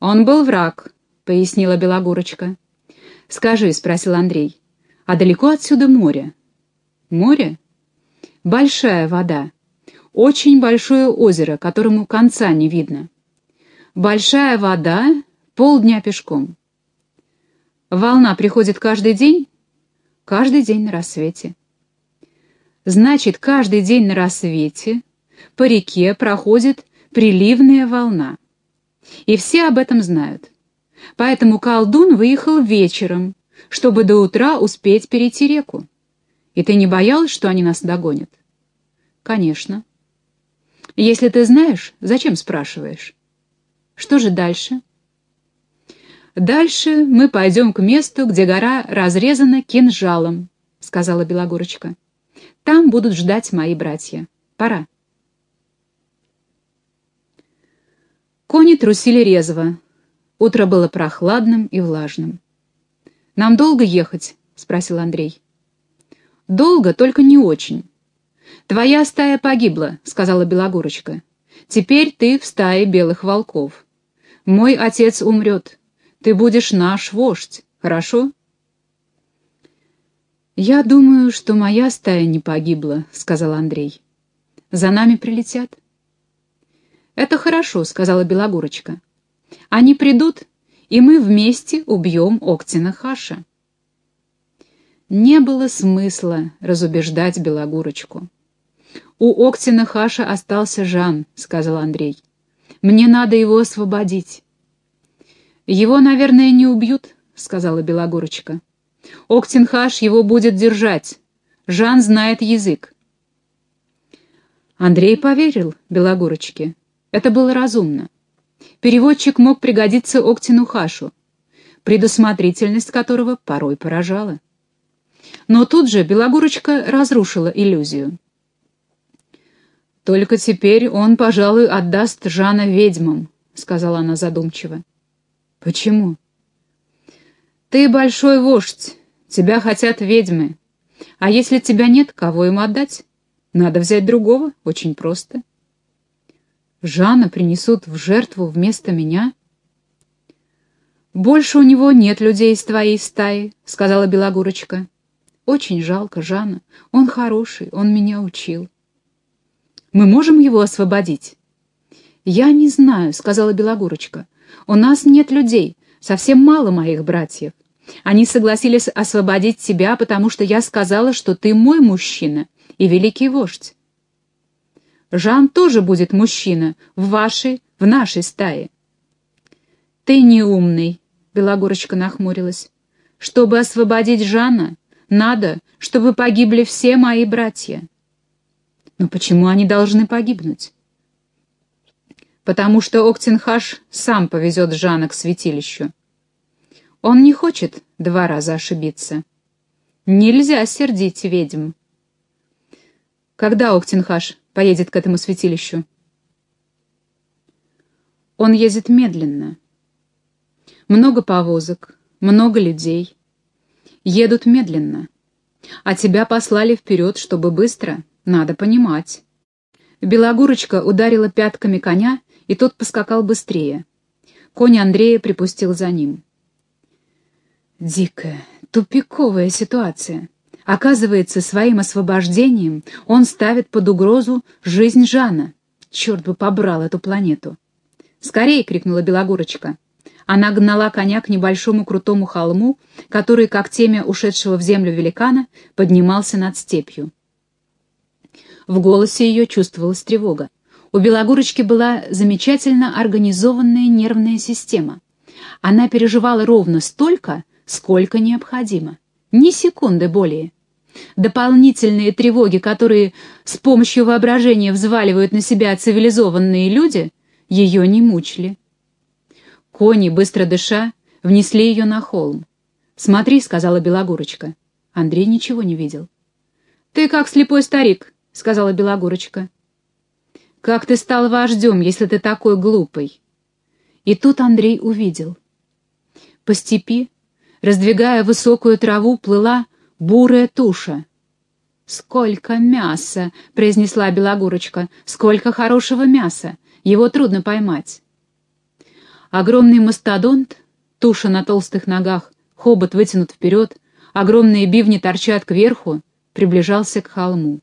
«Он был враг», — пояснила Белогорочка. «Скажи», — спросил Андрей, — «а далеко отсюда море?» «Море?» «Большая вода. Очень большое озеро, которому конца не видно. Большая вода, полдня пешком. Волна приходит каждый день?» «Каждый день на рассвете». «Значит, каждый день на рассвете по реке проходит приливная волна. И все об этом знают. Поэтому колдун выехал вечером, чтобы до утра успеть перейти реку. И ты не боялась, что они нас догонят? Конечно. Если ты знаешь, зачем спрашиваешь? Что же дальше? Дальше мы пойдем к месту, где гора разрезана кинжалом, сказала Белогорочка. Там будут ждать мои братья. Пора. Кони трусили резво. Утро было прохладным и влажным. «Нам долго ехать?» — спросил Андрей. «Долго, только не очень. Твоя стая погибла», — сказала Белогорочка. «Теперь ты в стае белых волков. Мой отец умрет. Ты будешь наш вождь, хорошо?» «Я думаю, что моя стая не погибла», — сказал Андрей. «За нами прилетят». «Это хорошо», — сказала Белогорочка. «Они придут, и мы вместе убьем Октина Хаша». Не было смысла разубеждать Белогорочку. «У Октина Хаша остался Жан», — сказал Андрей. «Мне надо его освободить». «Его, наверное, не убьют», — сказала Белогорочка. «Октин Хаш его будет держать. Жан знает язык». Андрей поверил Белогорочке. Это было разумно. Переводчик мог пригодиться Октину Хашу, предусмотрительность которого порой поражала. Но тут же Белогорочка разрушила иллюзию. «Только теперь он, пожалуй, отдаст Жана ведьмам», — сказала она задумчиво. «Почему?» «Ты большой вождь, тебя хотят ведьмы. А если тебя нет, кого им отдать? Надо взять другого, очень просто». Жана принесут в жертву вместо меня? «Больше у него нет людей из твоей стаи», — сказала Белогурочка. «Очень жалко Жана. Он хороший, он меня учил». «Мы можем его освободить?» «Я не знаю», — сказала Белогурочка. «У нас нет людей, совсем мало моих братьев. Они согласились освободить тебя, потому что я сказала, что ты мой мужчина и великий вождь. Жан тоже будет мужчина в вашей, в нашей стае. Ты не умный, Белогорочка нахмурилась. Чтобы освободить Жана, надо, чтобы погибли все мои братья. Но почему они должны погибнуть? Потому что Октенхаш сам повезет Жана к святилищу. Он не хочет два раза ошибиться. Нельзя сердить ведьм. Когда Октенхаш поедет к этому святилищу. Он ездит медленно. Много повозок, много людей. Едут медленно. А тебя послали вперед, чтобы быстро, надо понимать. Белогурочка ударила пятками коня, и тот поскакал быстрее. Конь Андрея припустил за ним. Дикая, тупиковая ситуация. Оказывается, своим освобождением он ставит под угрозу жизнь Жана. Черт бы побрал эту планету. «Скорее!» — крикнула Белогорочка. Она гнала коня к небольшому крутому холму, который, как темя ушедшего в землю великана, поднимался над степью. В голосе ее чувствовалась тревога. У Белогорочки была замечательно организованная нервная система. Она переживала ровно столько, сколько необходимо. Ни секунды более. Дополнительные тревоги, которые с помощью воображения взваливают на себя цивилизованные люди, ее не мучили. Кони, быстро дыша, внесли ее на холм. «Смотри», — сказала Белогорочка. Андрей ничего не видел. «Ты как слепой старик», — сказала Белогорочка. «Как ты стал вождем, если ты такой глупый?» И тут Андрей увидел. По степи, раздвигая высокую траву, плыла бурая туша. «Сколько мяса!» — произнесла Белогурочка. «Сколько хорошего мяса! Его трудно поймать!» Огромный мастодонт, туша на толстых ногах, хобот вытянут вперед, огромные бивни торчат кверху, приближался к холму.